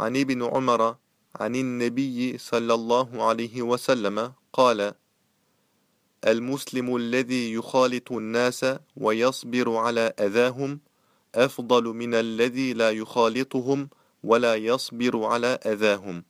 عن ابن عمر عن النبي صلى الله عليه وسلم قال المسلم الذي يخالط الناس ويصبر على أذاهم أفضل من الذي لا يخالطهم ولا يصبر على أذاهم.